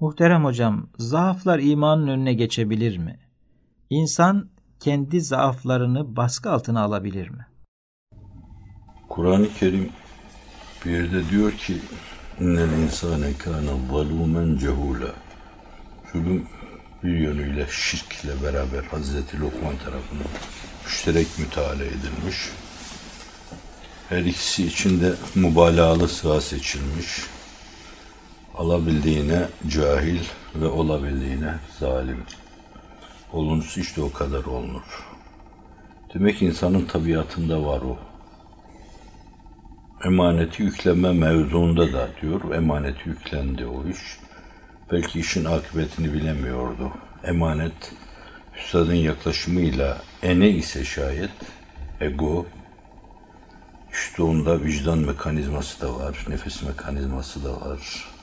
Muhterem hocam, zaaflar imanın önüne geçebilir mi? İnsan kendi zaaflarını baskı altına alabilir mi? Kur'an-ı Kerim bir yerde diyor ki innel insane kana zalumen cehula. Zulüm bir yönüyle şirkle beraber Hazreti Lokman tarafından müşterek müteala edilmiş. Her ikisi içinde mübalağalı sığa seçilmiş. Alabildiğine cahil ve olabildiğine zalim. Olunuz işte o kadar olunur. Demek insanın tabiatında var o. Emaneti yükleme mevzuunda da diyor, emaneti yüklendi o iş. Belki işin akıbetini bilemiyordu. Emanet, üstadın yaklaşımıyla ene ise şayet, ego, işte onda vicdan mekanizması da var, nefes mekanizması da var.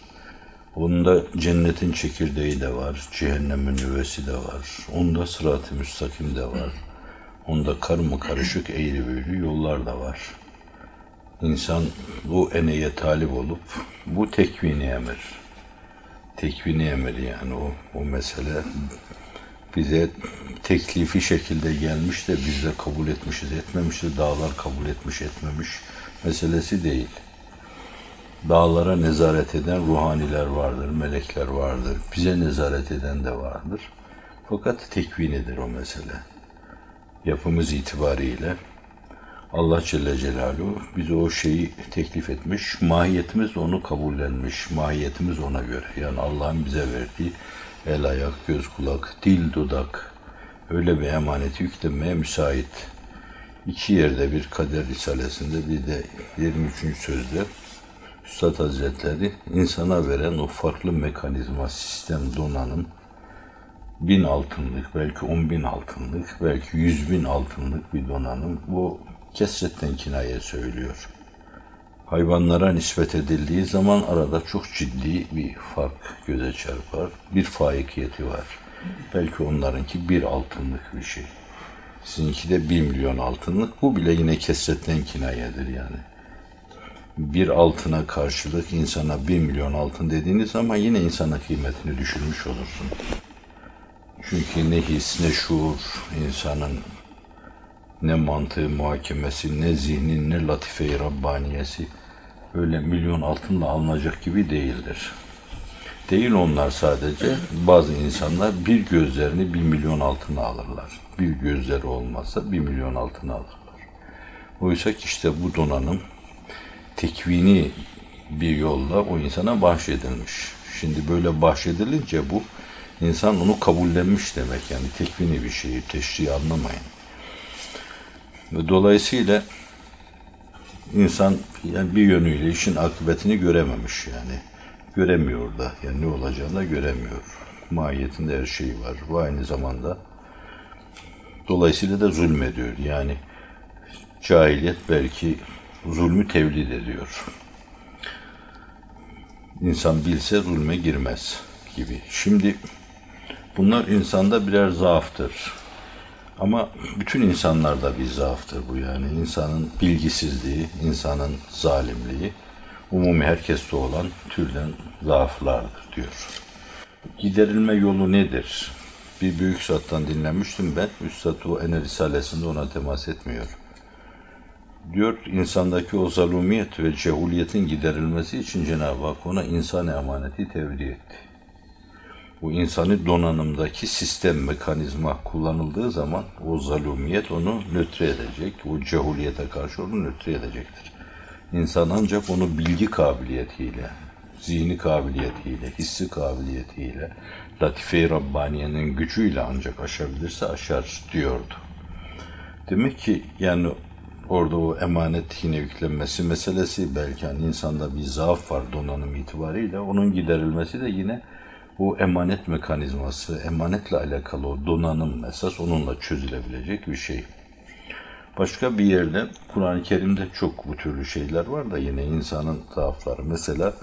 Onda cennetin çekirdeği de var, cehennemin nüvesi de var. Onda sırat-ı müstakim de var. Onda karma karışık eğri büğrü yollar da var. İnsan bu eneye talip olup bu tekvini emir. Tekvini emir yani o, o mesele bize teklifi şekilde gelmiş de biz de kabul etmişiz etmemişiz. Dağlar kabul etmiş etmemiş meselesi değil. Dağlara nezaret eden ruhaniler vardır, melekler vardır. Bize nezaret eden de vardır. Fakat tekvinidir o mesele. Yapımız itibariyle Allah Celle Celaluhu bize o şeyi teklif etmiş. Mahiyetimiz onu kabullenmiş. Mahiyetimiz ona göre. Yani Allah'ın bize verdiği el, ayak, göz, kulak, dil, dudak öyle bir emaneti yüklemeye müsait. İki yerde bir kader risalesinde bir de 23. sözde Üstad Hazretleri insana veren o farklı mekanizma, sistem, donanım bin altınlık, belki on bin altınlık, belki yüz bin altınlık bir donanım. Bu kesretten kinaye söylüyor. Hayvanlara nispet edildiği zaman arada çok ciddi bir fark göze çarpar. Bir faikiyeti var. Belki onlarınki bir altınlık bir şey. Sizinki de bir milyon altınlık. Bu bile yine kesretten kinayedir yani. Bir altına karşılık insana bir milyon altın dediğiniz zaman yine insana kıymetini düşürmüş olursun. Çünkü ne his ne şuur insanın ne mantığı muhakemesi, ne zihnin, ne latife-i Rabbaniyesi öyle milyon altınla alınacak gibi değildir. Değil onlar sadece. Bazı insanlar bir gözlerini bir milyon altına alırlar. Bir gözleri olmazsa bir milyon altına alırlar. Oysa ki işte bu donanım tekvini bir yolla o insana bahşedilmiş. Şimdi böyle bahşedilince bu insan onu kabullenmiş demek yani tekvini bir şeyi, teşriği anlamayın. Ve dolayısıyla insan yani bir yönüyle işin akıbetini görememiş yani. Göremiyor da yani ne olacağını da göremiyor. Mahiyetinde her şey var ve aynı zamanda dolayısıyla da zulmediyor. Yani cahiliyet belki zulmü tevlid ediyor. İnsan bilse zulme girmez gibi. Şimdi bunlar insanda birer zaaftır. Ama bütün insanlarda bir zaaftır bu yani. insanın bilgisizliği, insanın zalimliği, umumi herkeste olan türden zaaflardır diyor. Giderilme yolu nedir? Bir büyük zattan dinlemiştim ben. Üstad o Ene Risalesi'nde ona temas etmiyor. Diyor insandaki o zalumiyet ve cehuliyetin giderilmesi için Cenab-ı Hak ona insan emaneti tevdi etti bu insani donanımdaki sistem, mekanizma kullanıldığı zaman o zalumiyet onu nötre edecek, o cehuliyete karşı onu nötre edecektir. İnsan ancak onu bilgi kabiliyetiyle, zihni kabiliyetiyle, hissi kabiliyetiyle, latife-i Rabbaniye'nin gücüyle ancak aşabilirse aşar diyordu. Demek ki yani orada o emanet yine yüklenmesi meselesi belki hani insanda bir zaaf var donanım itibariyle onun giderilmesi de yine bu emanet mekanizması, emanetle alakalı o donanım esas onunla çözülebilecek bir şey. Başka bir yerde Kur'an-ı Kerim'de çok bu türlü şeyler var da yine insanın zaafları. Mesela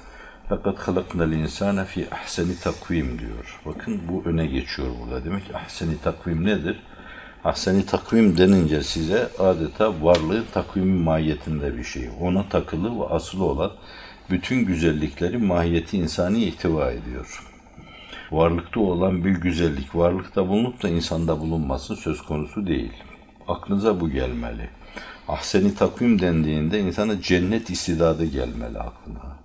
fakat halaknal insane fi ahseni takvim diyor. Bakın bu öne geçiyor burada. Demek ki ahseni takvim nedir? Ahseni takvim denince size adeta varlığı takvimin mahiyetinde bir şey. Ona takılı ve asılı olan bütün güzellikleri mahiyeti insani ihtiva ediyor. Varlıkta olan bir güzellik varlıkta bulunup da insanda bulunması söz konusu değil. Aklınıza bu gelmeli. Ahseni takvim dendiğinde insana cennet istidadı gelmeli aklına.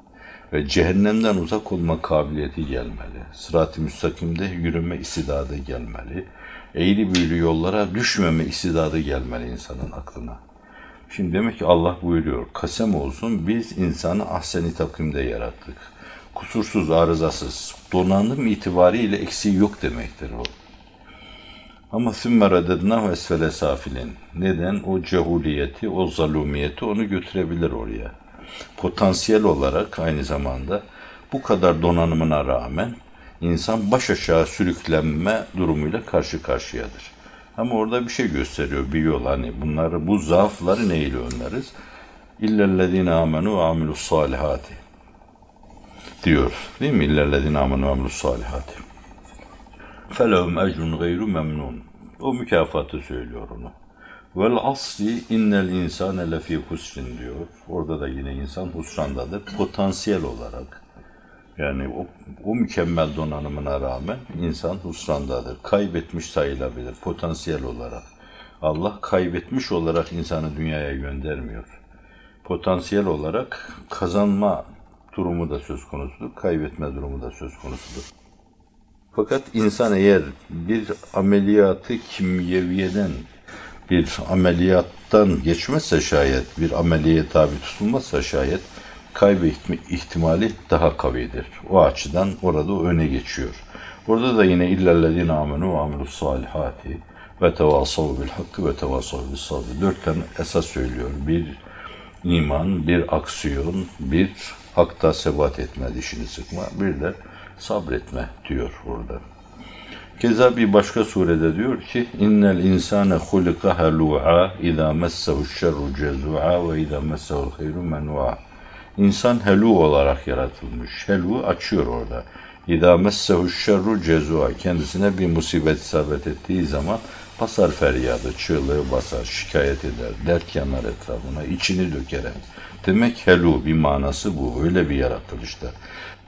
Ve cehennemden uzak olma kabiliyeti gelmeli. Sırat-ı müstakimde yürüme istidadı gelmeli. Eğri büğrü yollara düşmeme istidadı gelmeli insanın aklına. Şimdi demek ki Allah buyuruyor, kasem olsun biz insanı ahseni takvimde yarattık. Kusursuz, arızasız, donanım itibariyle eksiği yok demektir o. Ama sümme redednahu esfele safilin. Neden? O cehuliyeti, o zalumiyeti onu götürebilir oraya. Potansiyel olarak aynı zamanda bu kadar donanımına rağmen insan baş aşağı sürüklenme durumuyla karşı karşıyadır. Ama orada bir şey gösteriyor, bir yol. Hani bunları, bu zaafları neyle önleriz? İllellezine amenu ve amilus salihati diyor. Değil mi? İllellezine amenu ve amilus salihati. Felehum ecrun gayru memnun. O mükafatı söylüyor onu. Vel asli innel insane lefî husrin diyor. Orada da yine insan husrandadır. Potansiyel olarak. Yani o, o mükemmel donanımına rağmen insan husrandadır. Kaybetmiş sayılabilir potansiyel olarak. Allah kaybetmiş olarak insanı dünyaya göndermiyor. Potansiyel olarak kazanma durumu da söz konusudur, kaybetme durumu da söz konusudur. Fakat insan eğer bir ameliyatı kimyeviyeden bir ameliyattan geçmezse şayet, bir ameliyeye tabi tutulmazsa şayet kaybetme ihtimali daha kavidir. O açıdan orada o öne geçiyor. Orada da yine illellezine amenu ve amilus salihati ve tevasav bil hakkı ve tevasav bil sabri. Dört tane esas söylüyor. Bir iman, bir aksiyon, bir hakta sebat etme, dişini sıkma, bir de sabretme diyor orada. Keza bir başka surede diyor ki innel insane hulika halu'a iza messehu şerru cezu'a ve iza messehu hayru menua. İnsan helu olarak yaratılmış. Helu açıyor orada. İza messehu şerru cezu'a. Kendisine bir musibet isabet ettiği zaman basar feryadı, çığlığı basar, şikayet eder, dert yanar etrafına, içini döker. Demek helu bir manası bu. Öyle bir yaratılışta.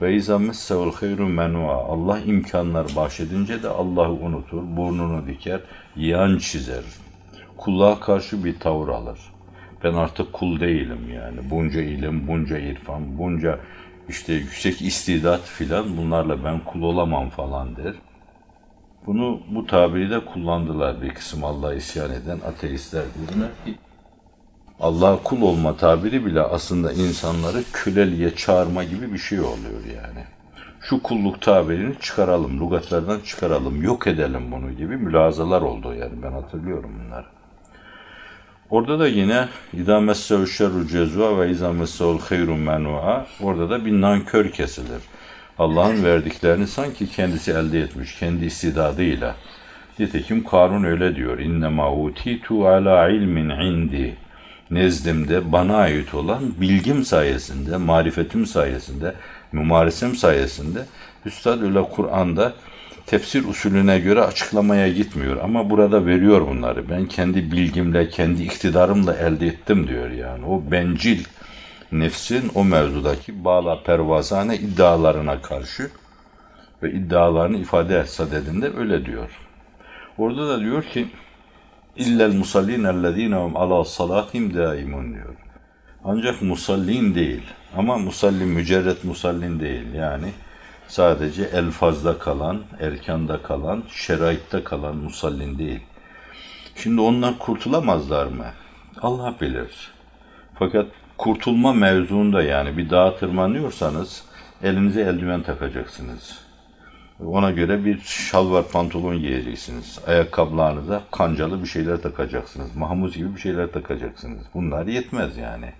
Ve izâ messevul hayru menua. Allah imkanlar bahşedince de Allah'ı unutur, burnunu diker, yan çizer. Kulluğa karşı bir tavır alır. Ben artık kul değilim yani. Bunca ilim, bunca irfan, bunca işte yüksek istidat filan bunlarla ben kul olamam falan der. Bunu bu tabiri de kullandılar bir kısım Allah'a isyan eden ateistler dediler ki Allah'a kul olma tabiri bile aslında insanları köleliğe çağırma gibi bir şey oluyor yani. Şu kulluk tabirini çıkaralım, lügatlardan çıkaralım, yok edelim bunu gibi mülazalar oldu yani ben hatırlıyorum bunları. Orada da yine messehu şerru cezua ve izâ messehu'l hayru menua orada da bir nankör kesilir. Allah'ın verdiklerini sanki kendisi elde etmiş, kendi istidadıyla. Nitekim Karun öyle diyor. İnnemâ utitu ala ilmin indi nezdimde bana ait olan bilgim sayesinde, marifetim sayesinde, mümaresem sayesinde Üstad öyle Kur'an'da tefsir usulüne göre açıklamaya gitmiyor ama burada veriyor bunları. Ben kendi bilgimle, kendi iktidarımla elde ettim diyor yani. O bencil nefsin o mevzudaki bağla pervazane iddialarına karşı ve iddialarını ifade sadedinde öyle diyor. Orada da diyor ki İllel musallin ellezinehum ala salatim daimun diyor. Ancak musallin değil. Ama musallin mücerret musallin değil. Yani sadece elfazda kalan, erkanda kalan, şeraitte kalan musallin değil. Şimdi onlar kurtulamazlar mı? Allah bilir. Fakat kurtulma mevzuunda yani bir dağa tırmanıyorsanız elinize eldiven takacaksınız. Ona göre bir şalvar pantolon giyeceksiniz. Ayakkabılarınıza kancalı bir şeyler takacaksınız. Mahmuz gibi bir şeyler takacaksınız. Bunlar yetmez yani.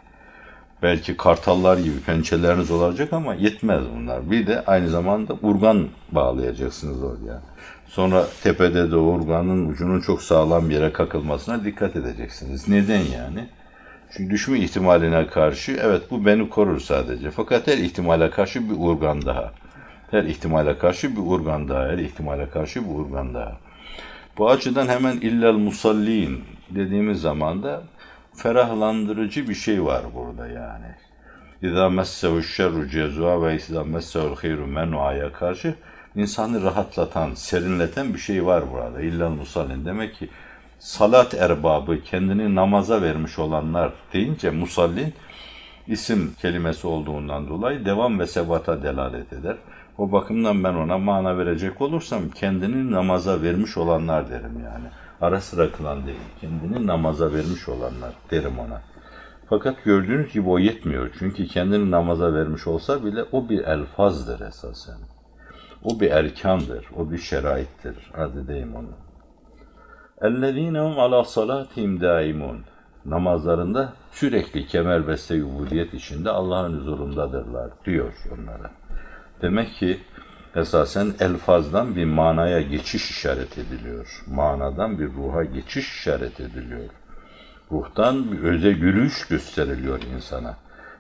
Belki kartallar gibi pençeleriniz olacak ama yetmez bunlar. Bir de aynı zamanda urgan bağlayacaksınız oraya. Sonra tepede de urganın ucunun çok sağlam bir yere kakılmasına dikkat edeceksiniz. Neden yani? Çünkü düşme ihtimaline karşı evet bu beni korur sadece. Fakat her ihtimale karşı bir urgan daha. Her ihtimale karşı bir urgan daha, her ihtimale karşı bir urgan daha. Bu açıdan hemen illel musallin dediğimiz zaman da ferahlandırıcı bir şey var burada yani. İzâ messehu şerru cezua ve izâ messehu hayru menuaya karşı insanı rahatlatan, serinleten bir şey var burada. İlla musallin. Demek ki salat erbabı, kendini namaza vermiş olanlar deyince musallin isim kelimesi olduğundan dolayı devam ve sebata delalet eder. O bakımdan ben ona mana verecek olursam kendini namaza vermiş olanlar derim yani Ara sıra kılan değil, kendini namaza vermiş olanlar derim ona. Fakat gördüğünüz gibi o yetmiyor. Çünkü kendini namaza vermiş olsa bile o bir elfazdır esasen. O bir erkandır, o bir şeraittir. Arz edeyim onu. اَلَّذ۪ينَ هُمْ عَلَى صَلَاتِهِمْ دَائِمُونَ Namazlarında sürekli kemerbeste ubudiyet içinde Allah'ın huzurundadırlar diyor onlara. Demek ki esasen elfazdan bir manaya geçiş işaret ediliyor. Manadan bir ruha geçiş işaret ediliyor. Ruhtan bir öze yürüyüş gösteriliyor insana.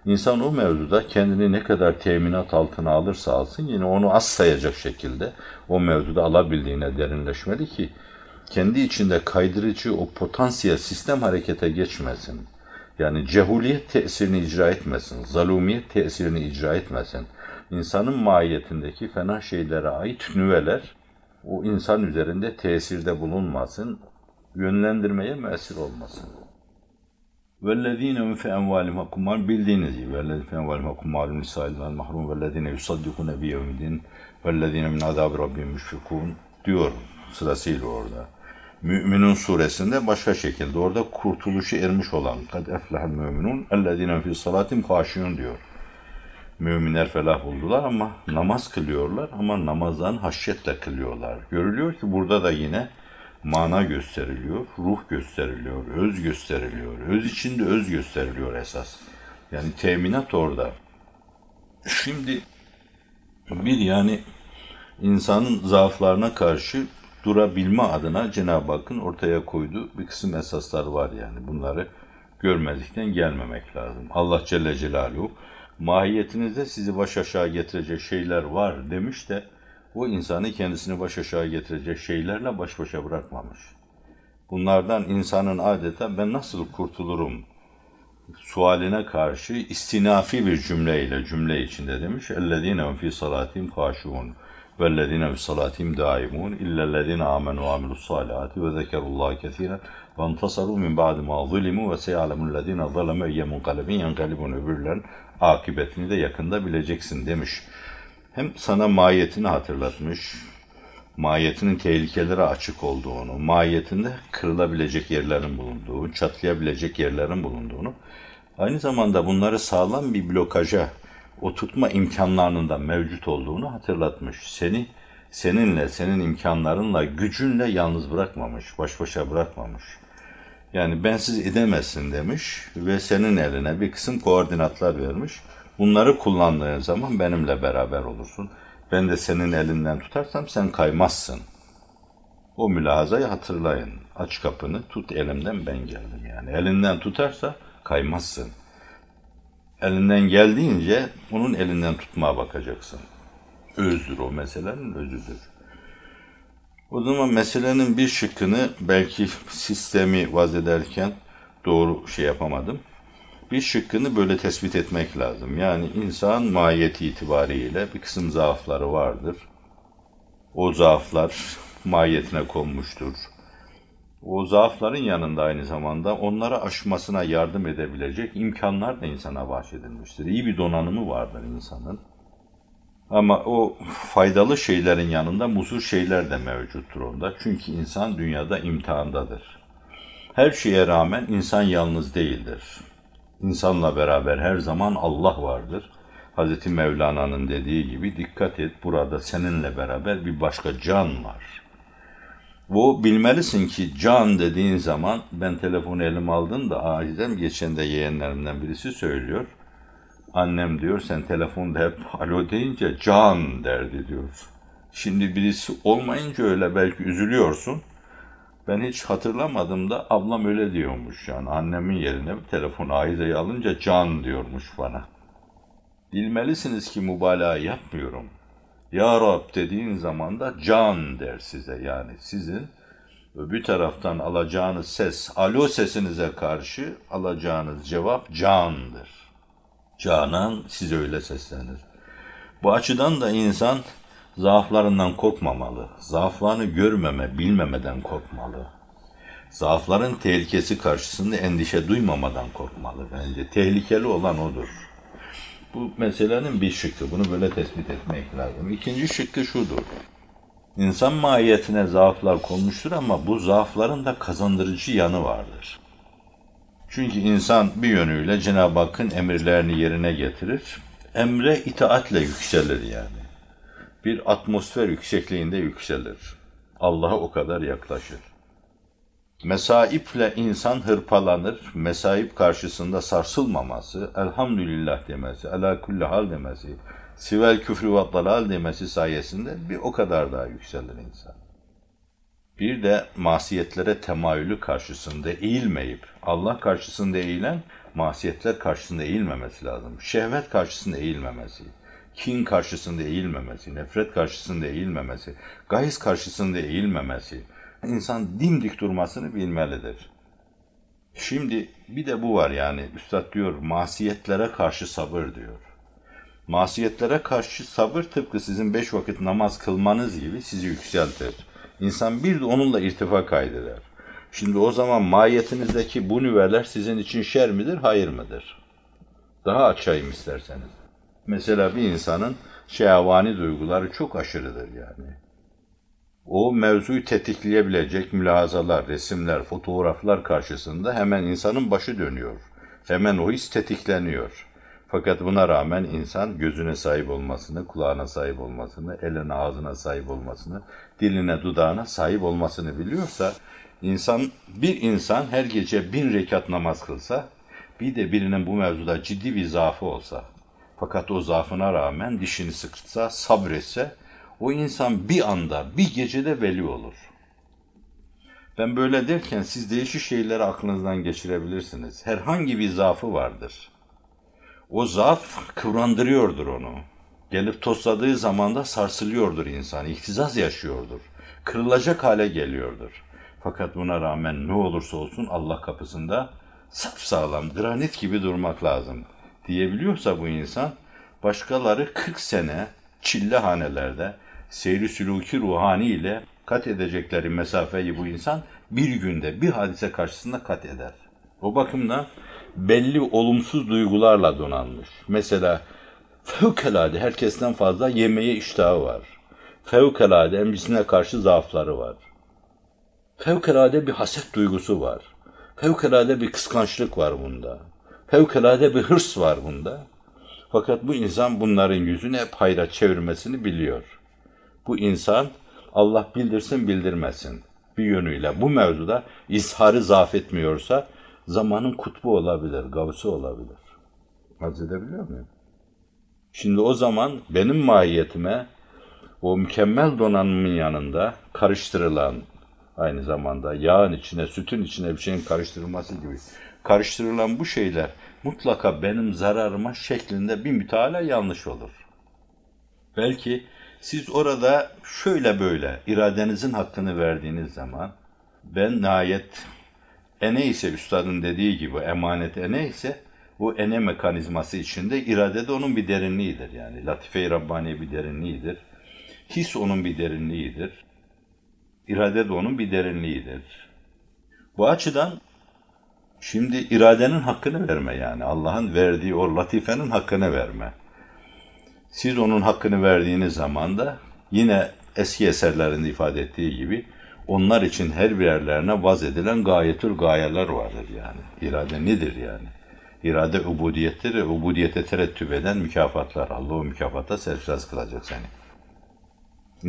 İnsan o mevzuda kendini ne kadar teminat altına alırsa alsın yine onu az sayacak şekilde o mevzuda alabildiğine derinleşmeli ki kendi içinde kaydırıcı o potansiyel sistem harekete geçmesin. Yani cehuliyet tesirini icra etmesin, zalumiyet tesirini icra etmesin İnsanın mahiyetindeki fena şeylere ait nüveler o insan üzerinde tesirde bulunmasın, yönlendirmeye müessir olmasın. وَالَّذ۪ينَ مِنْ فِي اَنْوَالِمْ حَكُمَّالٍ Bildiğiniz gibi وَالَّذ۪ينَ فِي اَنْوَالِمْ حَكُمَّالٍ لِسَائِلِ وَالْمَحْرُمْ وَالَّذ۪ينَ يُصَدِّقُونَ بِيَوْمِ الدِّينِ وَالَّذ۪ينَ مِنْ عَذَابِ رَبِّهِمْ مُشْفِقُونَ diyor sırasıyla orada. Müminun suresinde başka şekilde orada kurtuluşu ermiş olan kad eflehel müminun ellezine fi salatim haşiyun diyor. Müminler felah buldular ama namaz kılıyorlar ama namazdan haşyetle kılıyorlar. Görülüyor ki burada da yine mana gösteriliyor, ruh gösteriliyor, öz gösteriliyor. Öz içinde öz gösteriliyor esas. Yani teminat orada. Şimdi bir yani insanın zaaflarına karşı durabilme adına Cenab-ı Hakk'ın ortaya koyduğu bir kısım esaslar var yani. Bunları görmezlikten gelmemek lazım. Allah Celle Celaluhu mahiyetinizde sizi baş aşağı getirecek şeyler var demiş de o insanı kendisini baş aşağı getirecek şeylerle baş başa bırakmamış. Bunlardan insanın adeta ben nasıl kurtulurum sualine karşı istinafi bir cümleyle cümle içinde demiş. اَلَّذ۪ينَ فِي صَلَاتِهِمْ خَاشُونَ وَالَّذ۪ينَ بِصَلَاتِهِمْ دَائِمُونَ اِلَّا الَّذ۪ينَ آمَنُوا وَعَمِلُوا الصَّالِحَاتِ وَذَكَرُوا اللّٰهَ كَثِيرًا وَانْتَصَرُوا مِنْ بَعْدِ مَا ظُلِمُوا وَسَيَعْلَمُ الَّذ۪ينَ ظَلَمُوا اَيَّ مُنْقَلَبٍ يَنْقَلِبُونَ öbürlerin akıbetini de yakında bileceksin demiş. Hem sana mahiyetini hatırlatmış, mahiyetinin tehlikelere açık olduğunu, mahiyetinde kırılabilecek yerlerin bulunduğu, çatlayabilecek yerlerin bulunduğunu, aynı zamanda bunları sağlam bir blokaja oturtma imkanlarının da mevcut olduğunu hatırlatmış. Seni seninle, senin imkanlarınla, gücünle yalnız bırakmamış, baş başa bırakmamış. Yani bensiz edemezsin demiş ve senin eline bir kısım koordinatlar vermiş. Bunları kullandığın zaman benimle beraber olursun. Ben de senin elinden tutarsam sen kaymazsın. O mülahazayı hatırlayın. Aç kapını, tut elimden ben geldim yani. Elinden tutarsa kaymazsın. Elinden geldiğince onun elinden tutmaya bakacaksın. Özdür o meselenin özüdür. O zaman meselenin bir şıkkını belki sistemi vaz ederken doğru şey yapamadım. Bir şıkkını böyle tespit etmek lazım. Yani insan mahiyeti itibariyle bir kısım zaafları vardır. O zaaflar mahiyetine konmuştur. O zaafların yanında aynı zamanda onları aşmasına yardım edebilecek imkanlar da insana bahşedilmiştir. İyi bir donanımı vardır insanın. Ama o faydalı şeylerin yanında muzur şeyler de mevcuttur onda. Çünkü insan dünyada imtihandadır. Her şeye rağmen insan yalnız değildir. İnsanla beraber her zaman Allah vardır. Hz. Mevlana'nın dediği gibi dikkat et burada seninle beraber bir başka can var. Bu bilmelisin ki can dediğin zaman ben telefonu elim aldım da acizem geçen de yeğenlerimden birisi söylüyor. Annem diyor sen telefonda hep alo deyince can derdi diyor. Şimdi birisi olmayınca öyle belki üzülüyorsun. Ben hiç hatırlamadım da ablam öyle diyormuş yani. Annemin yerine bir telefon Ayize'yi alınca can diyormuş bana. Bilmelisiniz ki mübalağa yapmıyorum. Ya Rab dediğin zaman da can der size yani sizin bir taraftan alacağınız ses, alo sesinize karşı alacağınız cevap candır. Canan size öyle seslenir. Bu açıdan da insan zaaflarından korkmamalı. Zaaflarını görmeme, bilmemeden korkmalı. Zaafların tehlikesi karşısında endişe duymamadan korkmalı bence. Tehlikeli olan odur. Bu meselenin bir şıkkı. Bunu böyle tespit etmek lazım. İkinci şıkkı şudur. İnsan mahiyetine zaaflar konmuştur ama bu zaafların da kazandırıcı yanı vardır. Çünkü insan bir yönüyle Cenab-ı Hakk'ın emirlerini yerine getirir. Emre itaatle yükselir yani. Bir atmosfer yüksekliğinde yükselir. Allah'a o kadar yaklaşır. Mesaiple insan hırpalanır. Mesaip karşısında sarsılmaması, elhamdülillah demesi, ala kulli hal demesi, sivel küfrü ve demesi sayesinde bir o kadar daha yükselir insan. Bir de masiyetlere temayülü karşısında eğilmeyip, Allah karşısında eğilen, masiyetler karşısında eğilmemesi lazım. Şehvet karşısında eğilmemesi, kin karşısında eğilmemesi, nefret karşısında eğilmemesi, gayz karşısında eğilmemesi, insan dimdik durmasını bilmelidir. Şimdi bir de bu var yani, Üstad diyor, masiyetlere karşı sabır diyor. Masiyetlere karşı sabır tıpkı sizin beş vakit namaz kılmanız gibi sizi yükseltir. İnsan bir de onunla irtifa kaydeder. Şimdi o zaman mahiyetinizdeki bu nüveler sizin için şer midir, hayır mıdır? Daha açayım isterseniz. Mesela bir insanın şehvani duyguları çok aşırıdır yani. O mevzuyu tetikleyebilecek mülahazalar, resimler, fotoğraflar karşısında hemen insanın başı dönüyor. Hemen o his tetikleniyor. Fakat buna rağmen insan gözüne sahip olmasını, kulağına sahip olmasını, eline ağzına sahip olmasını, diline dudağına sahip olmasını biliyorsa, insan bir insan her gece bin rekat namaz kılsa, bir de birinin bu mevzuda ciddi bir zaafı olsa, fakat o zaafına rağmen dişini sıksa, sabretse, o insan bir anda, bir gecede veli olur. Ben böyle derken siz değişik şeyleri aklınızdan geçirebilirsiniz. Herhangi bir zaafı vardır. O zaaf kıvrandırıyordur onu. Gelip tosladığı zaman da sarsılıyordur insan, ihtizaz yaşıyordur. Kırılacak hale geliyordur. Fakat buna rağmen ne olursa olsun Allah kapısında sağlam, granit gibi durmak lazım diyebiliyorsa bu insan, başkaları 40 sene çille hanelerde seyri sülûki ruhani ile kat edecekleri mesafeyi bu insan bir günde bir hadise karşısında kat eder. O bakımdan belli olumsuz duygularla donanmış. Mesela fevkalade herkesten fazla yemeye iştahı var. Fevkalade emcisine karşı zaafları var. Fevkalade bir haset duygusu var. Fevkalade bir kıskançlık var bunda. Fevkalade bir hırs var bunda. Fakat bu insan bunların yüzünü hep hayra çevirmesini biliyor. Bu insan Allah bildirsin bildirmesin bir yönüyle bu mevzuda izharı zaaf etmiyorsa zamanın kutbu olabilir, gavsı olabilir. Haz edebiliyor muyum? Şimdi o zaman benim mahiyetime o mükemmel donanımın yanında karıştırılan aynı zamanda yağın içine, sütün içine bir şeyin karıştırılması gibi karıştırılan bu şeyler mutlaka benim zararıma şeklinde bir müteala yanlış olur. Belki siz orada şöyle böyle iradenizin hakkını verdiğiniz zaman ben nihayet ene ise üstadın dediği gibi emanet ene ise bu ene mekanizması içinde irade de onun bir derinliğidir yani. Latife-i Rabbani bir derinliğidir. His onun bir derinliğidir. İrade de onun bir derinliğidir. Bu açıdan şimdi iradenin hakkını verme yani. Allah'ın verdiği o latifenin hakkını verme. Siz onun hakkını verdiğiniz zaman da yine eski eserlerinde ifade ettiği gibi onlar için her birerlerine vaz edilen gayetül gayeler vardır yani. İrade nedir yani? İrade ubudiyettir ve ubudiyete terettüp eden mükafatlar. Allah o mükafata serfiraz kılacak seni.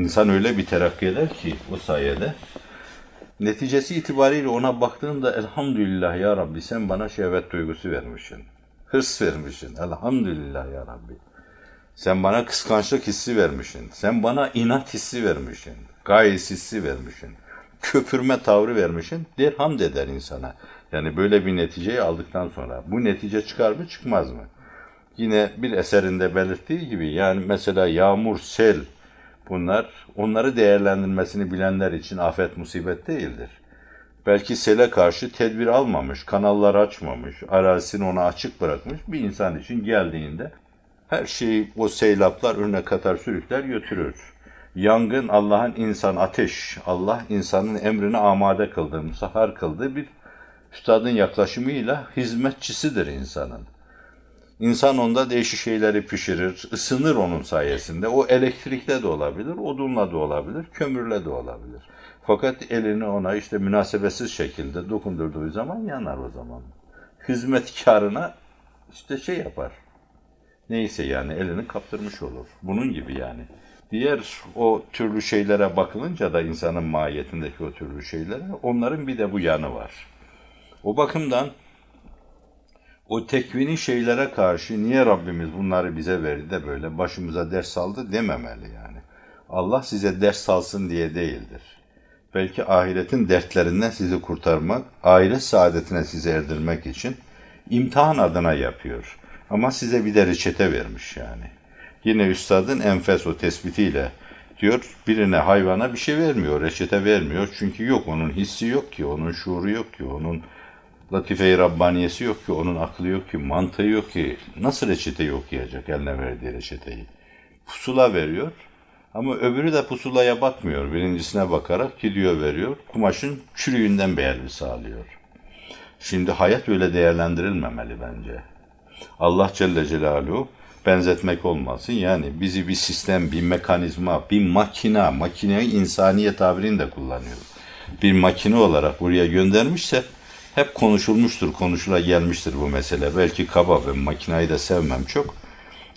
İnsan öyle bir terakki eder ki o sayede neticesi itibariyle ona baktığında elhamdülillah ya Rabbi sen bana şehvet duygusu vermişsin. Hırs vermişsin. Elhamdülillah ya Rabbi. Sen bana kıskançlık hissi vermişsin. Sen bana inat hissi vermişsin. Gayes hissi vermişsin. Köpürme tavrı vermişsin. Der hamd eder insana. Yani böyle bir neticeyi aldıktan sonra. Bu netice çıkar mı çıkmaz mı? Yine bir eserinde belirttiği gibi yani mesela yağmur, sel bunlar onları değerlendirmesini bilenler için afet musibet değildir. Belki sele karşı tedbir almamış, kanallar açmamış, arazisini ona açık bırakmış bir insan için geldiğinde her şeyi o seylaplar önüne katar sürükler götürür. Yangın Allah'ın insan ateş. Allah insanın emrini amade kıldığı, musahhar kıldığı bir üstadın yaklaşımıyla hizmetçisidir insanın. İnsan onda değişik şeyleri pişirir, ısınır onun sayesinde. O elektrikle de olabilir, odunla da olabilir, kömürle de olabilir. Fakat elini ona işte münasebetsiz şekilde dokundurduğu zaman yanar o zaman. Hizmetkarına işte şey yapar. Neyse yani elini kaptırmış olur. Bunun gibi yani. Diğer o türlü şeylere bakılınca da insanın mahiyetindeki o türlü şeylere onların bir de bu yanı var. O bakımdan o tekvini şeylere karşı niye Rabbimiz bunları bize verdi de böyle başımıza ders saldı dememeli yani. Allah size ders salsın diye değildir. Belki ahiretin dertlerinden sizi kurtarmak, ahiret saadetine sizi erdirmek için imtihan adına yapıyor. Ama size bir de reçete vermiş yani. Yine üstadın enfes o tespitiyle diyor birine hayvana bir şey vermiyor, reçete vermiyor. Çünkü yok onun hissi yok ki, onun şuuru yok ki, onun latife-i Rabbaniyesi yok ki, onun aklı yok ki, mantığı yok ki. Nasıl reçeteyi okuyacak eline verdiği reçeteyi? Pusula veriyor ama öbürü de pusulaya bakmıyor. Birincisine bakarak gidiyor veriyor. Kumaşın çürüğünden bir elbise alıyor. Şimdi hayat öyle değerlendirilmemeli bence. Allah Celle Celaluhu benzetmek olmasın. Yani bizi bir sistem, bir mekanizma, bir makina, makineyi insaniye tabirini de kullanıyor. Bir makine olarak buraya göndermişse hep konuşulmuştur, konuşula gelmiştir bu mesele. Belki kaba ve makinayı da sevmem çok.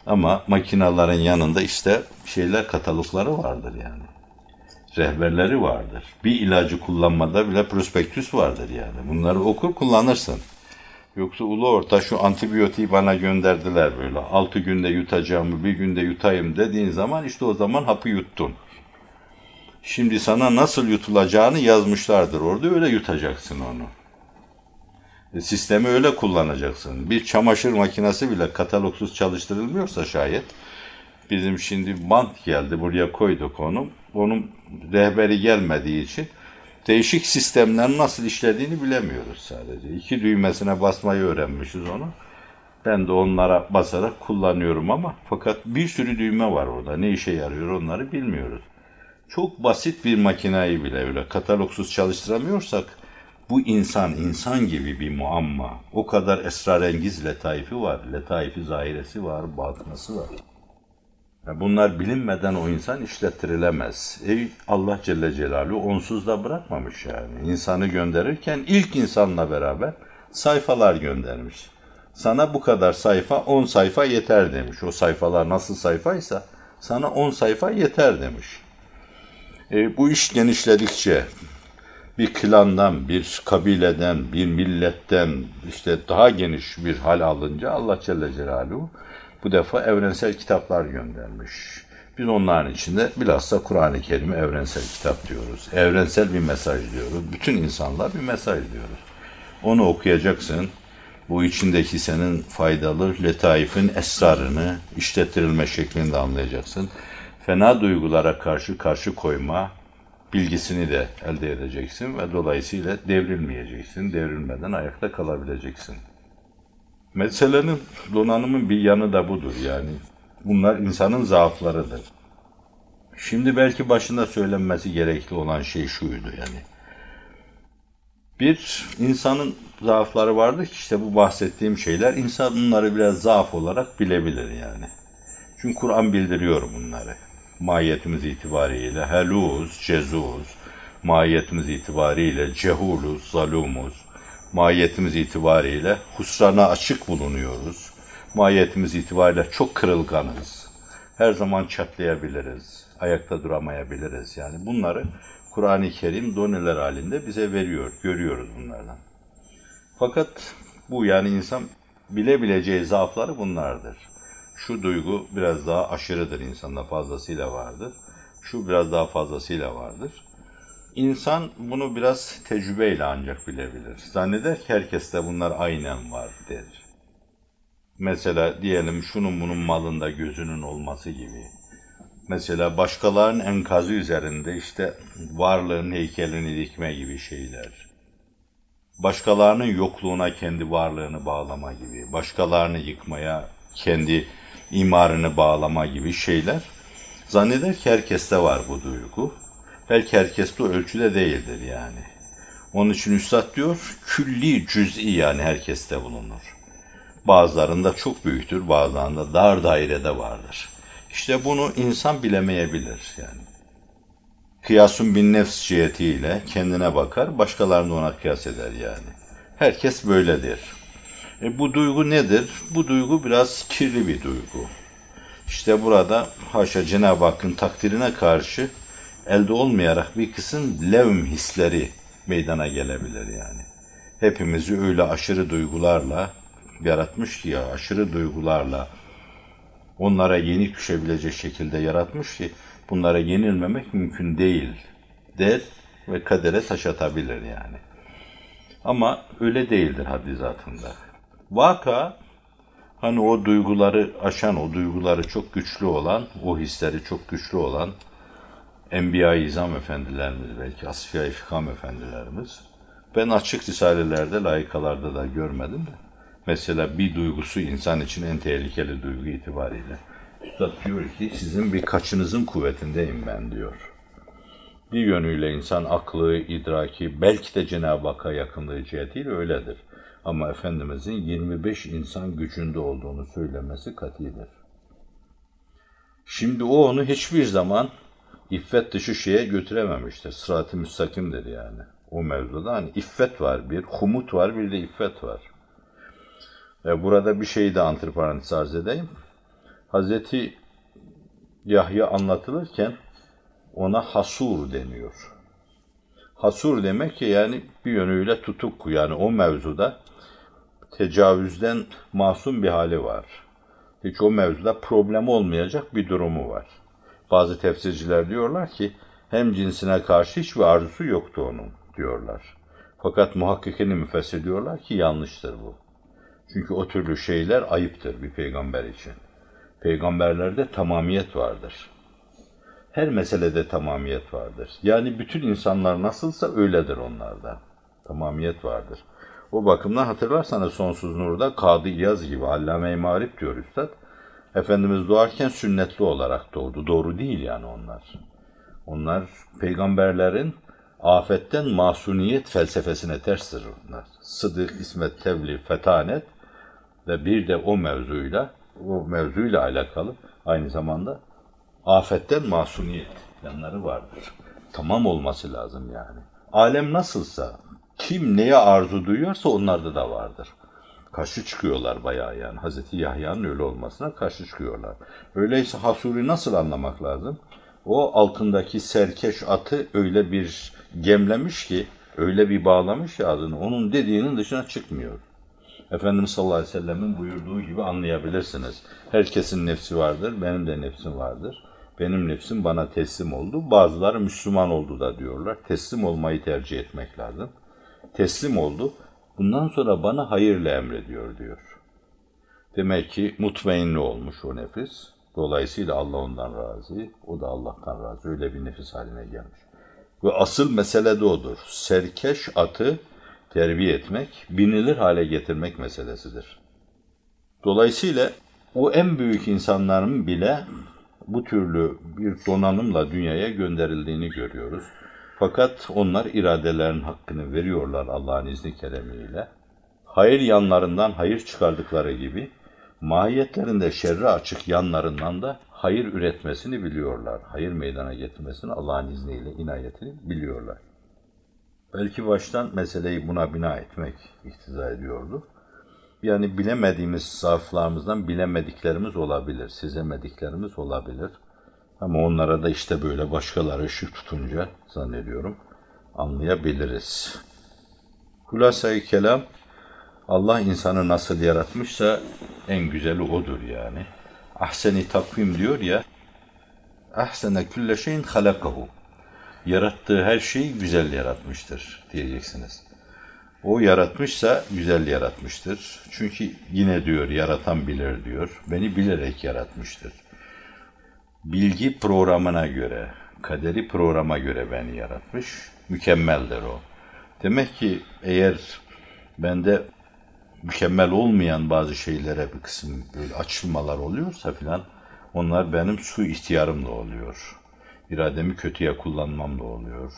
Ama makinaların yanında işte şeyler katalogları vardır yani. Rehberleri vardır. Bir ilacı kullanmada bile prospektüs vardır yani. Bunları okur kullanırsın. Yoksa ulu orta şu antibiyotiği bana gönderdiler böyle. Altı günde yutacağımı bir günde yutayım dediğin zaman işte o zaman hapı yuttun. Şimdi sana nasıl yutulacağını yazmışlardır orada öyle yutacaksın onu. E, sistemi öyle kullanacaksın. Bir çamaşır makinesi bile katalogsuz çalıştırılmıyorsa şayet bizim şimdi bant geldi buraya koyduk onu. Onun rehberi gelmediği için değişik sistemlerin nasıl işlediğini bilemiyoruz sadece. İki düğmesine basmayı öğrenmişiz onu. Ben de onlara basarak kullanıyorum ama fakat bir sürü düğme var orada. Ne işe yarıyor onları bilmiyoruz. Çok basit bir makinayı bile öyle katalogsuz çalıştıramıyorsak bu insan insan gibi bir muamma. O kadar esrarengiz letaifi var. Letaifi zahiresi var, batınası var. Bunlar bilinmeden o insan işlettirilemez. Ey Allah Celle Celaluhu onsuz da bırakmamış yani. İnsanı gönderirken ilk insanla beraber sayfalar göndermiş. Sana bu kadar sayfa 10 sayfa yeter demiş. O sayfalar nasıl sayfaysa sana 10 sayfa yeter demiş. E, bu iş genişledikçe bir klandan, bir kabileden, bir milletten işte daha geniş bir hal alınca Allah Celle Celaluhu bu defa evrensel kitaplar göndermiş. Biz onların içinde bilhassa Kur'an-ı Kerim'e evrensel kitap diyoruz. Evrensel bir mesaj diyoruz. Bütün insanlar bir mesaj diyoruz. Onu okuyacaksın. Bu içindeki senin faydalı letaifin esrarını işlettirilme şeklinde anlayacaksın. Fena duygulara karşı karşı koyma bilgisini de elde edeceksin ve dolayısıyla devrilmeyeceksin. Devrilmeden ayakta kalabileceksin. Meselenin, donanımın bir yanı da budur yani. Bunlar insanın zaaflarıdır. Şimdi belki başında söylenmesi gerekli olan şey şuydu yani. Bir, insanın zaafları vardır ki işte bu bahsettiğim şeyler insan bunları biraz zaaf olarak bilebilir yani. Çünkü Kur'an bildiriyor bunları. Mahiyetimiz itibariyle heluz, cezuz, mahiyetimiz itibariyle cehuluz, zalumuz, mahiyetimiz itibariyle husrana açık bulunuyoruz. Mahiyetimiz itibariyle çok kırılganız. Her zaman çatlayabiliriz, ayakta duramayabiliriz. Yani bunları Kur'an-ı Kerim doneler halinde bize veriyor, görüyoruz bunlardan. Fakat bu yani insan bilebileceği zaafları bunlardır. Şu duygu biraz daha aşırıdır insanda fazlasıyla vardır. Şu biraz daha fazlasıyla vardır. İnsan bunu biraz tecrübeyle ancak bilebilir. Zanneder ki herkeste bunlar aynen var der. Mesela diyelim şunun bunun malında gözünün olması gibi. Mesela başkalarının enkazı üzerinde işte varlığın heykelini dikme gibi şeyler. Başkalarının yokluğuna kendi varlığını bağlama gibi. Başkalarını yıkmaya kendi imarını bağlama gibi şeyler Zanneder ki herkeste var bu duygu. Belki herkeste o ölçüde değildir yani. Onun için Üstad diyor, külli cüz'i yani herkeste bulunur. Bazılarında çok büyüktür, bazılarında dar dairede vardır. İşte bunu insan bilemeyebilir yani. Kıyasun bin nefs cihetiyle kendine bakar, başkalarını ona kıyas eder yani. Herkes böyledir. E bu duygu nedir? Bu duygu biraz kirli bir duygu. İşte burada haşa Cenab-ı Hakk'ın takdirine karşı elde olmayarak bir kısım levm hisleri meydana gelebilir yani. Hepimizi öyle aşırı duygularla yaratmış ki ya aşırı duygularla onlara yenik düşebilecek şekilde yaratmış ki bunlara yenilmemek mümkün değil der ve kadere taş atabilir yani. Ama öyle değildir haddi zatında. Vaka hani o duyguları aşan, o duyguları çok güçlü olan, o hisleri çok güçlü olan Enbiya-i İzam efendilerimiz, belki Asfiya-i Fikam efendilerimiz. Ben açık risalelerde, layıkalarda da görmedim de. Mesela bir duygusu insan için en tehlikeli duygu itibariyle. Üstad diyor ki sizin bir kaçınızın kuvvetindeyim ben diyor. Bir yönüyle insan aklı, idraki, belki de Cenab-ı Hakk'a yakınlığı cihetiyle öyledir. Ama Efendimizin 25 insan gücünde olduğunu söylemesi katidir. Şimdi o onu hiçbir zaman iffet dışı şeye götürememiştir. Sırat-ı müstakimdir yani. O mevzuda hani iffet var bir, humut var bir de iffet var. Ve burada bir şeyi de antiparantez arz edeyim. Hazreti Yahya anlatılırken ona hasur deniyor. Hasur demek ki yani bir yönüyle tutuk yani o mevzuda tecavüzden masum bir hali var. Hiç o mevzuda problem olmayacak bir durumu var. Bazı tefsirciler diyorlar ki hem cinsine karşı hiçbir arzusu yoktu onun diyorlar. Fakat muhakkikini müfessir diyorlar ki yanlıştır bu. Çünkü o türlü şeyler ayıptır bir peygamber için. Peygamberlerde tamamiyet vardır. Her meselede tamamiyet vardır. Yani bütün insanlar nasılsa öyledir onlarda. Tamamiyet vardır. O bakımdan hatırlarsanız Sonsuz Nur'da Kadı İyaz gibi Allame-i Marif diyor Üstad. Efendimiz doğarken sünnetli olarak doğdu. Doğru değil yani onlar. Onlar peygamberlerin afetten masuniyet felsefesine terstir onlar. Sıdık, ismet, tevli, fetanet ve bir de o mevzuyla, o mevzuyla alakalı aynı zamanda afetten masuniyet yanları vardır. Tamam olması lazım yani. Alem nasılsa, kim neye arzu duyuyorsa onlarda da vardır karşı çıkıyorlar bayağı yani. Hazreti Yahya'nın öyle olmasına karşı çıkıyorlar. Öyleyse Hasuri nasıl anlamak lazım? O altındaki serkeş atı öyle bir gemlemiş ki, öyle bir bağlamış ki adını, onun dediğinin dışına çıkmıyor. Efendimiz sallallahu aleyhi ve sellemin buyurduğu gibi anlayabilirsiniz. Herkesin nefsi vardır, benim de nefsim vardır. Benim nefsim bana teslim oldu. Bazıları Müslüman oldu da diyorlar. Teslim olmayı tercih etmek lazım. Teslim oldu. Bundan sonra bana hayırla emrediyor diyor. Demek ki mutmainli olmuş o nefis. Dolayısıyla Allah ondan razı, o da Allah'tan razı. Öyle bir nefis haline gelmiş. Ve asıl mesele de odur. Serkeş atı terbiye etmek, binilir hale getirmek meselesidir. Dolayısıyla o en büyük insanların bile bu türlü bir donanımla dünyaya gönderildiğini görüyoruz. Fakat onlar iradelerin hakkını veriyorlar Allah'ın izni keremiyle. Hayır yanlarından hayır çıkardıkları gibi mahiyetlerinde şerre açık yanlarından da hayır üretmesini biliyorlar. Hayır meydana getirmesini Allah'ın izniyle inayetini biliyorlar. Belki baştan meseleyi buna bina etmek iktiza ediyordu. Yani bilemediğimiz zaaflarımızdan bilemediklerimiz olabilir, sizemediklerimiz olabilir. Ama onlara da işte böyle başkaları ışık tutunca zannediyorum anlayabiliriz. Hulasa-i kelam Allah insanı nasıl yaratmışsa en güzeli odur yani. Ahseni takvim diyor ya ahsene külle şeyin halakahu yarattığı her şeyi güzel yaratmıştır diyeceksiniz. O yaratmışsa güzel yaratmıştır. Çünkü yine diyor yaratan bilir diyor. Beni bilerek yaratmıştır bilgi programına göre, kaderi programa göre beni yaratmış. Mükemmeldir o. Demek ki eğer bende mükemmel olmayan bazı şeylere bir kısım böyle açılmalar oluyorsa filan Onlar benim su ihtiyarımla oluyor. İrademi kötüye kullanmamla oluyor.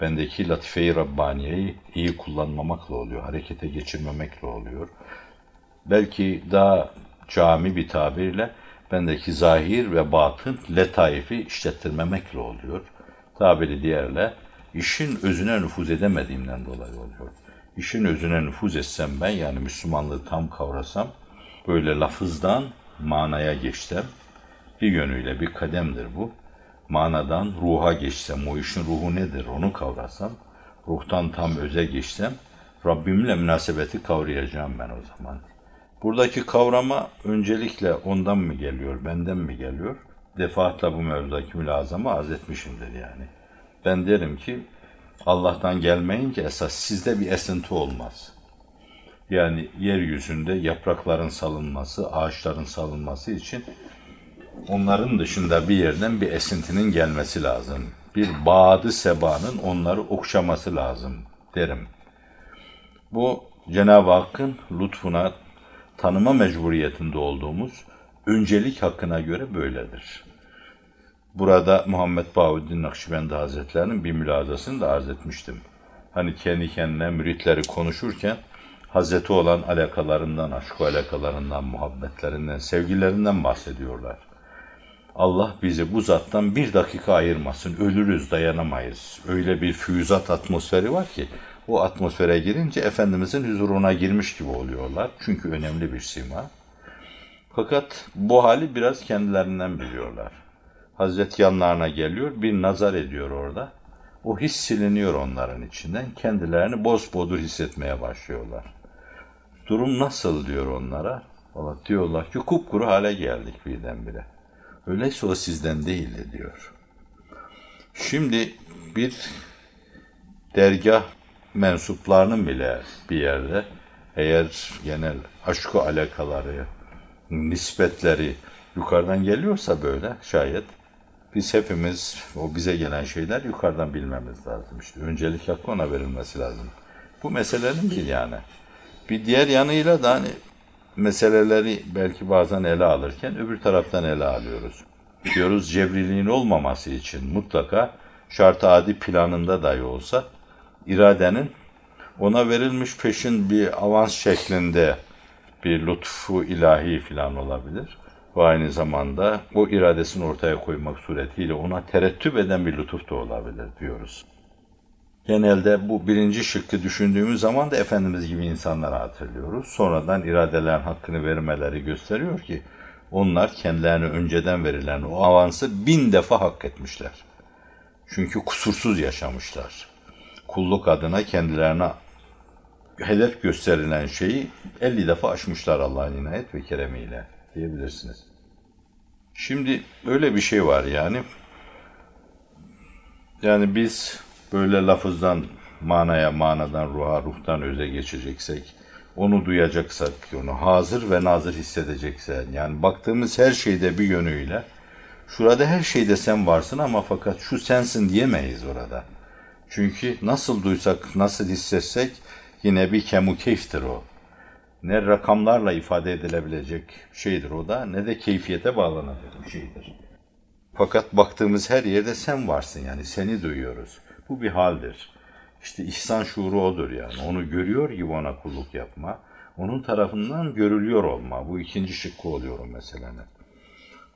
Bendeki latife-i Rabbaniye'yi iyi kullanmamakla oluyor. Harekete geçirmemekle oluyor. Belki daha cami bir tabirle bendeki zahir ve batın letaifi işlettirmemekle oluyor. Tabiri diğerle işin özüne nüfuz edemediğimden dolayı oluyor. İşin özüne nüfuz etsem ben yani Müslümanlığı tam kavrasam böyle lafızdan manaya geçsem bir yönüyle bir kademdir bu. Manadan ruha geçsem, o işin ruhu nedir onu kavrasam, ruhtan tam öze geçsem, Rabbimle münasebeti kavrayacağım ben o zaman. Buradaki kavrama öncelikle ondan mı geliyor, benden mi geliyor? Defaatla bu mevzudaki mülazama arz etmişimdir yani. Ben derim ki Allah'tan gelmeyince esas sizde bir esinti olmaz. Yani yeryüzünde yaprakların salınması, ağaçların salınması için onların dışında bir yerden bir esintinin gelmesi lazım. Bir bağdı sebanın onları okşaması lazım derim. Bu Cenab-ı Hakk'ın lütfuna tanıma mecburiyetinde olduğumuz öncelik hakkına göre böyledir. Burada Muhammed Bahuddin Nakşibendi Hazretlerinin bir mülazasını da arz etmiştim. Hani kendi kendine müritleri konuşurken Hazreti olan alakalarından, aşk alakalarından, muhabbetlerinden, sevgilerinden bahsediyorlar. Allah bizi bu zattan bir dakika ayırmasın. Ölürüz, dayanamayız. Öyle bir füyüzat atmosferi var ki o atmosfere girince Efendimizin huzuruna girmiş gibi oluyorlar. Çünkü önemli bir sima. Fakat bu hali biraz kendilerinden biliyorlar. Hazreti yanlarına geliyor, bir nazar ediyor orada. O his siliniyor onların içinden. Kendilerini boz bodur hissetmeye başlıyorlar. Durum nasıl diyor onlara. Valla diyorlar ki kupkuru hale geldik birdenbire. Öyleyse o sizden değildi diyor. Şimdi bir dergah mensuplarının bile bir yerde eğer genel aşkı alakaları, nispetleri yukarıdan geliyorsa böyle şayet biz hepimiz o bize gelen şeyler yukarıdan bilmemiz lazım. İşte öncelik hakkı ona verilmesi lazım. Bu meselenin bir yani. Bir diğer yanıyla da hani meseleleri belki bazen ele alırken öbür taraftan ele alıyoruz. Diyoruz cebriliğin olmaması için mutlaka şart adi planında dahi olsa iradenin ona verilmiş peşin bir avans şeklinde bir lütfu ilahi filan olabilir. Ve aynı zamanda o iradesini ortaya koymak suretiyle ona terettüp eden bir lütuf da olabilir diyoruz. Genelde bu birinci şıkkı düşündüğümüz zaman da Efendimiz gibi insanları hatırlıyoruz. Sonradan iradelerin hakkını vermeleri gösteriyor ki onlar kendilerine önceden verilen o avansı bin defa hak etmişler. Çünkü kusursuz yaşamışlar. Kulluk adına kendilerine hedef gösterilen şeyi 50 defa aşmışlar Allah'ın inayet ve keremiyle diyebilirsiniz. Şimdi öyle bir şey var yani. Yani biz böyle lafızdan manaya, manadan ruha, ruhtan öze geçeceksek, onu duyacaksak, onu hazır ve nazır hissedeceksen, yani baktığımız her şeyde bir yönüyle, şurada her şeyde sen varsın ama fakat şu sensin diyemeyiz orada. Çünkü nasıl duysak, nasıl hissetsek yine bir kemukeyftir o. Ne rakamlarla ifade edilebilecek şeydir o da ne de keyfiyete bağlanabilir bir şeydir. Fakat baktığımız her yerde sen varsın yani seni duyuyoruz. Bu bir haldir. İşte ihsan şuuru odur yani. Onu görüyor gibi ona kulluk yapma. Onun tarafından görülüyor olma. Bu ikinci şıkkı oluyor o meselenin.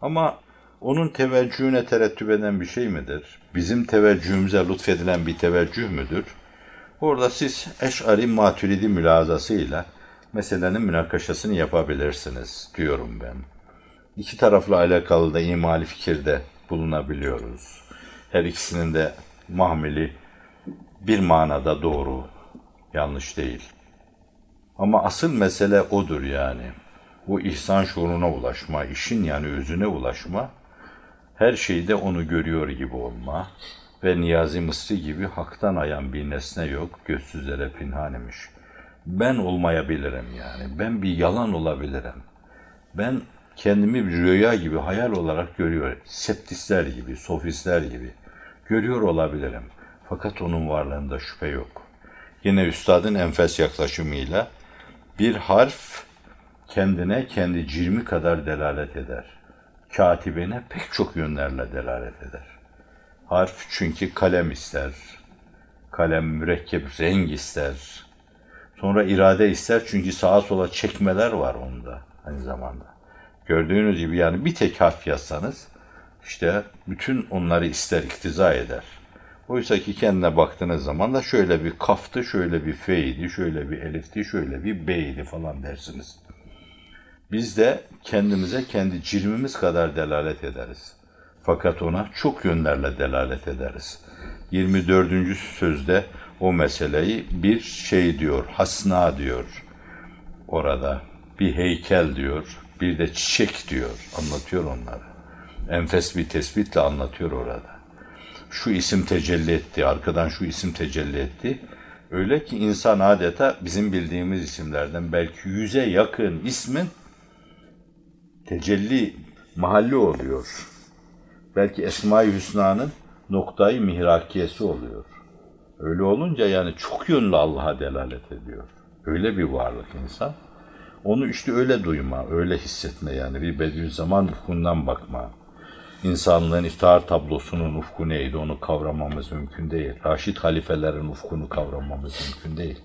Ama onun teveccühüne terettüp eden bir şey midir? Bizim teveccühümüze lütfedilen bir teveccüh müdür? Orada siz Eş'ari Maturidi mülazasıyla meselenin münakaşasını yapabilirsiniz diyorum ben. İki tarafla alakalı da imali fikirde bulunabiliyoruz. Her ikisinin de mahmili bir manada doğru, yanlış değil. Ama asıl mesele odur yani. Bu ihsan şuuruna ulaşma, işin yani özüne ulaşma, her şeyde onu görüyor gibi olma ve Niyazi Mısri gibi haktan ayan bir nesne yok, gözsüzlere pinhan imiş. Ben olmayabilirim yani, ben bir yalan olabilirim. Ben kendimi rüya gibi, hayal olarak görüyor, septistler gibi, sofistler gibi görüyor olabilirim. Fakat onun varlığında şüphe yok. Yine üstadın enfes yaklaşımıyla bir harf kendine kendi cirmi kadar delalet eder. Katibine pek çok yönlerle delalet eder. Harf çünkü kalem ister. Kalem mürekkep renk ister. Sonra irade ister çünkü sağa sola çekmeler var onda aynı zamanda. Gördüğünüz gibi yani bir tek harf yazsanız işte bütün onları ister iktiza eder. Oysa ki kendine baktığınız zaman da şöyle bir kaftı, şöyle bir feydi, şöyle bir elifti, şöyle bir beydi falan dersiniz. Biz de kendimize kendi cirmimiz kadar delalet ederiz. Fakat ona çok yönlerle delalet ederiz. 24. sözde o meseleyi bir şey diyor, hasna diyor orada. Bir heykel diyor, bir de çiçek diyor, anlatıyor onları. Enfes bir tespitle anlatıyor orada. Şu isim tecelli etti, arkadan şu isim tecelli etti. Öyle ki insan adeta bizim bildiğimiz isimlerden belki yüze yakın ismin tecelli mahalli oluyor. Belki Esma-i Hüsna'nın noktayı mihrakiyesi oluyor. Öyle olunca yani çok yönlü Allah'a delalet ediyor. Öyle bir varlık insan. Onu işte öyle duyma, öyle hissetme yani bir Bediüzzaman ufkundan bakma. İnsanlığın iftihar tablosunun ufku neydi onu kavramamız mümkün değil. Raşid halifelerin ufkunu kavramamız mümkün değil.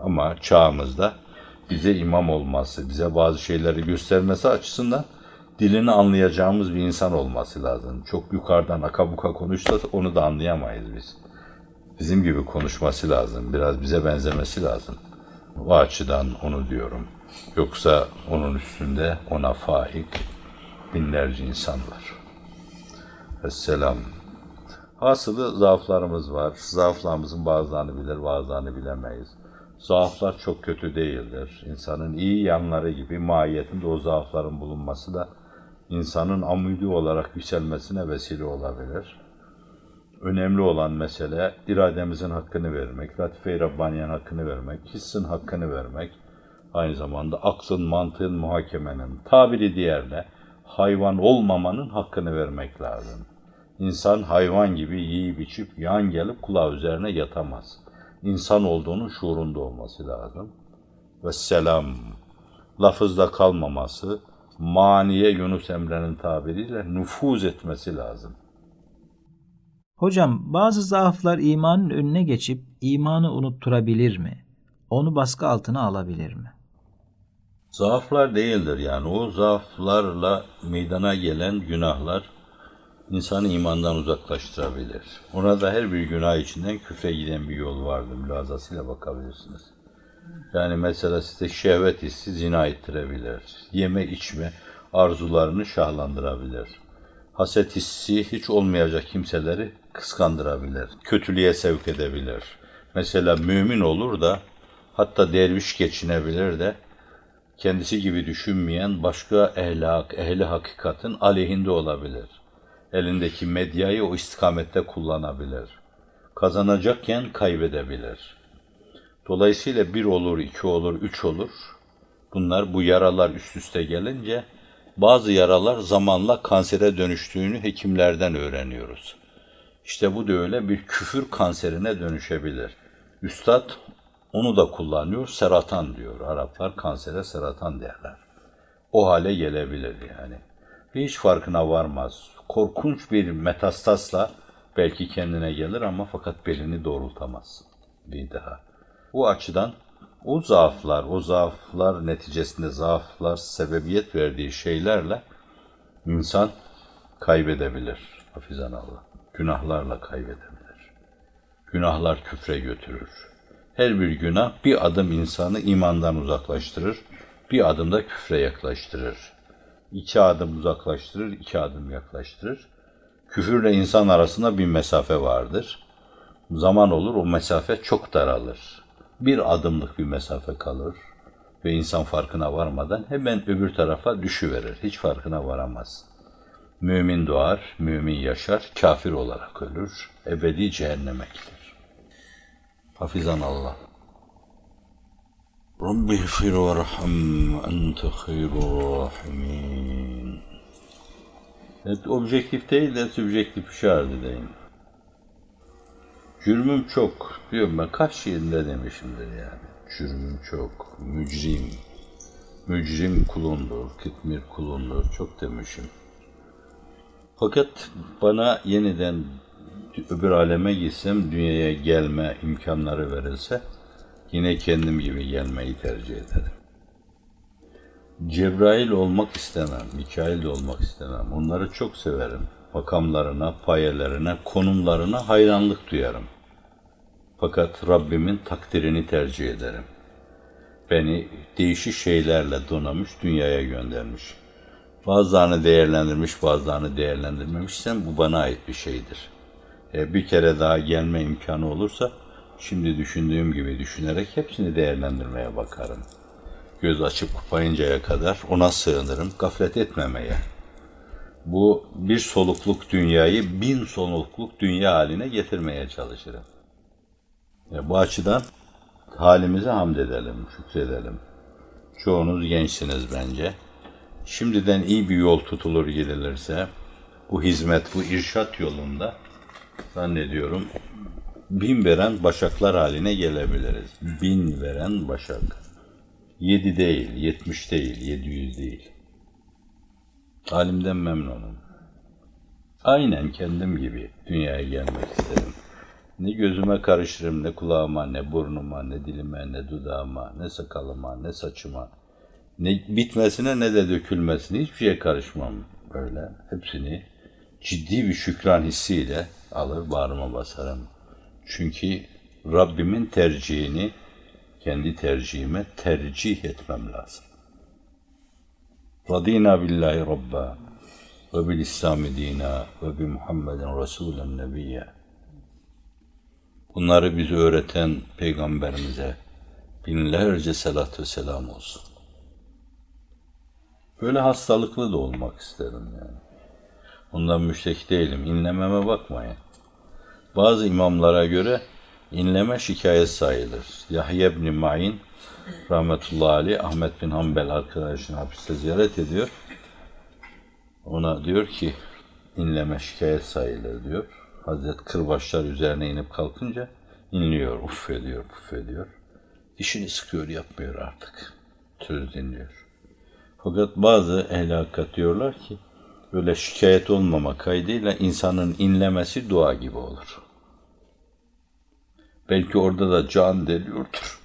Ama çağımızda bize imam olması, bize bazı şeyleri göstermesi açısından dilini anlayacağımız bir insan olması lazım. Çok yukarıdan akabuka konuşsa onu da anlayamayız biz. Bizim gibi konuşması lazım. Biraz bize benzemesi lazım. O açıdan onu diyorum. Yoksa onun üstünde ona faik binlerce insan var. Esselam. Hasılı zaaflarımız var. Zaaflarımızın bazılarını bilir, bazılarını bilemeyiz. Zaaflar çok kötü değildir. İnsanın iyi yanları gibi mahiyetinde o zaafların bulunması da insanın amudi olarak yükselmesine vesile olabilir. Önemli olan mesele irademizin hakkını vermek, latife-i Rabbaniye'nin hakkını vermek, hissin hakkını vermek, aynı zamanda aklın, mantığın, muhakemenin, tabiri diğerle hayvan olmamanın hakkını vermek lazım. İnsan hayvan gibi yiyip içip yan gelip kulağı üzerine yatamaz. İnsan olduğunun şuurunda olması lazım. Ve selam, lafızda kalmaması, maniye Yunus Emre'nin tabiriyle nüfuz etmesi lazım. Hocam bazı zaaflar imanın önüne geçip imanı unutturabilir mi? Onu baskı altına alabilir mi? Zaaflar değildir yani o zaaflarla meydana gelen günahlar insanı imandan uzaklaştırabilir. Ona da her bir günah içinden küfre giden bir yol vardır. Mülazasıyla bakabilirsiniz. Yani mesela size şehvet hissi zina ettirebilir. Yeme içme arzularını şahlandırabilir. Haset hissi hiç olmayacak kimseleri kıskandırabilir. Kötülüğe sevk edebilir. Mesela mümin olur da hatta derviş geçinebilir de kendisi gibi düşünmeyen başka ehlak, ehli hakikatin aleyhinde olabilir. Elindeki medyayı o istikamette kullanabilir. Kazanacakken kaybedebilir. Dolayısıyla bir olur, iki olur, üç olur. Bunlar bu yaralar üst üste gelince bazı yaralar zamanla kansere dönüştüğünü hekimlerden öğreniyoruz. İşte bu da öyle bir küfür kanserine dönüşebilir. Üstad onu da kullanıyor, seratan diyor. Araplar kansere seratan derler. O hale gelebilir yani. Hiç farkına varmaz. Korkunç bir metastasla belki kendine gelir ama fakat belini doğrultamaz bir daha. Bu açıdan o zaaflar, o zaaflar neticesinde zaaflar sebebiyet verdiği şeylerle insan kaybedebilir. Hafizan Allah. Günahlarla kaybedebilir. Günahlar küfre götürür. Her bir günah bir adım insanı imandan uzaklaştırır, bir adım da küfre yaklaştırır. İki adım uzaklaştırır, iki adım yaklaştırır. Küfürle insan arasında bir mesafe vardır. Zaman olur o mesafe çok daralır bir adımlık bir mesafe kalır ve insan farkına varmadan hemen öbür tarafa düşüverir. Hiç farkına varamaz. Mümin doğar, mümin yaşar, kafir olarak ölür, ebedi cehenneme gider. Hafizan Allah. Fir ve rahim, ente hayrul rahimin. Evet, objektif değil de sübjektif işaret edeyim. Cürmüm çok. Diyorum ben kaç yerinde demişimdir yani. Cürmüm çok. Mücrim. Mücrim kulundur. Kitmir kulundur. Çok demişim. Fakat bana yeniden öbür aleme gitsem, dünyaya gelme imkanları verilse yine kendim gibi gelmeyi tercih ederim. Cebrail olmak istemem, Mikail de olmak istemem. Onları çok severim. Makamlarına, payelerine, konumlarına hayranlık duyarım. Fakat Rabbimin takdirini tercih ederim. Beni değişik şeylerle donamış, dünyaya göndermiş. Bazılarını değerlendirmiş, bazılarını değerlendirmemişsem bu bana ait bir şeydir. E, bir kere daha gelme imkanı olursa, şimdi düşündüğüm gibi düşünerek hepsini değerlendirmeye bakarım. Göz açıp kapayıncaya kadar ona sığınırım, gaflet etmemeye. Bu bir solukluk dünyayı bin solukluk dünya haline getirmeye çalışırım. E, bu açıdan halimize hamd edelim, şükredelim. Çoğunuz gençsiniz bence. Şimdiden iyi bir yol tutulur gidilirse, bu hizmet, bu irşat yolunda zannediyorum bin veren başaklar haline gelebiliriz. Bin veren başak. Yedi değil, yetmiş değil, yedi yüz değil. Halimden memnunum. Aynen kendim gibi dünyaya gelmek isterim. Ne gözüme karışırım, ne kulağıma, ne burnuma, ne dilime, ne dudağıma, ne sakalıma, ne saçıma. Ne bitmesine ne de dökülmesine hiçbir şeye karışmam böyle. Hepsini ciddi bir şükran hissiyle alır bağrıma basarım. Çünkü Rabbimin tercihini kendi tercihime tercih etmem lazım. Radina billahi rabba ve bil İslami dina ve bi Muhammedin Resulen nebiyye. Bunları bize öğreten peygamberimize binlerce salat ve selam olsun. Böyle hastalıklı da olmak isterim yani. Ondan müştek değilim. İnlememe bakmayın. Bazı imamlara göre inleme şikayet sayılır. Yahya ibn Ma'in rahmetullahi aleyh Ahmet bin Hanbel arkadaşını hapiste ziyaret ediyor. Ona diyor ki inleme şikayet sayılır diyor. Hazret kırbaçlar üzerine inip kalkınca inliyor, uff ediyor, puf ediyor. Dişini sıkıyor, yapmıyor artık. Söz dinliyor. Fakat bazı ehli hakikat diyorlar ki böyle şikayet olmama kaydıyla insanın inlemesi dua gibi olur. Belki orada da can deliyordur.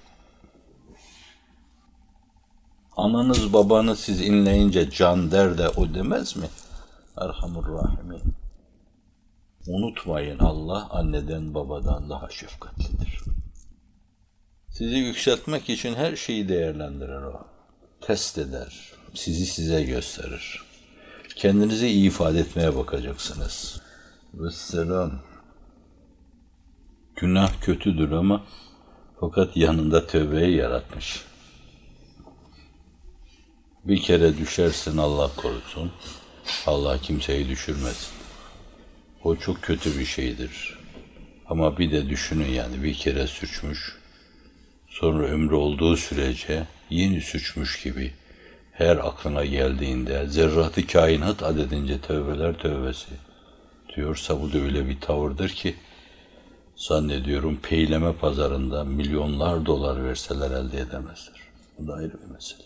Ananız babanız siz inleyince can der de o demez mi? Erhamur Rahimin. Unutmayın Allah anneden babadan daha şefkatlidir. Sizi yükseltmek için her şeyi değerlendirir o. Test eder. Sizi size gösterir. Kendinizi iyi ifade etmeye bakacaksınız. Vesselam. Günah kötüdür ama fakat yanında tövbeyi yaratmış. Bir kere düşersin Allah korusun. Allah kimseyi düşürmesin. O çok kötü bir şeydir. Ama bir de düşünün yani bir kere suçmuş. Sonra ömrü olduğu sürece yeni suçmuş gibi her aklına geldiğinde zerratı kainat adedince tövbeler tövbesi diyorsa bu da öyle bir tavırdır ki zannediyorum peyleme pazarında milyonlar dolar verseler elde edemezler. Bu da ayrı bir mesele.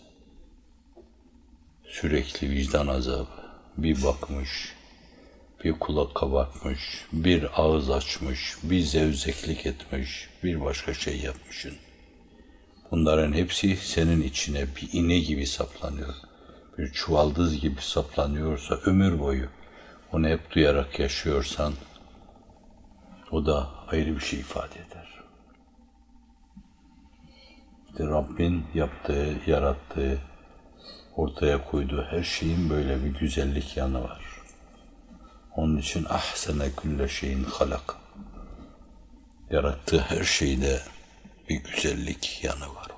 Sürekli vicdan azabı. Bir bakmış, bir kulak kabartmış, bir ağız açmış, bir zevzeklik etmiş, bir başka şey yapmışsın. Bunların hepsi senin içine bir iğne gibi saplanıyor. Bir çuvaldız gibi saplanıyorsa ömür boyu onu hep duyarak yaşıyorsan o da ayrı bir şey ifade eder. İşte Rabbin yaptığı, yarattığı, ortaya koyduğu her şeyin böyle bir güzellik yanı var. Onun için ahsene külle şeyin halak. Yarattığı her şeyde bir güzellik yanı var.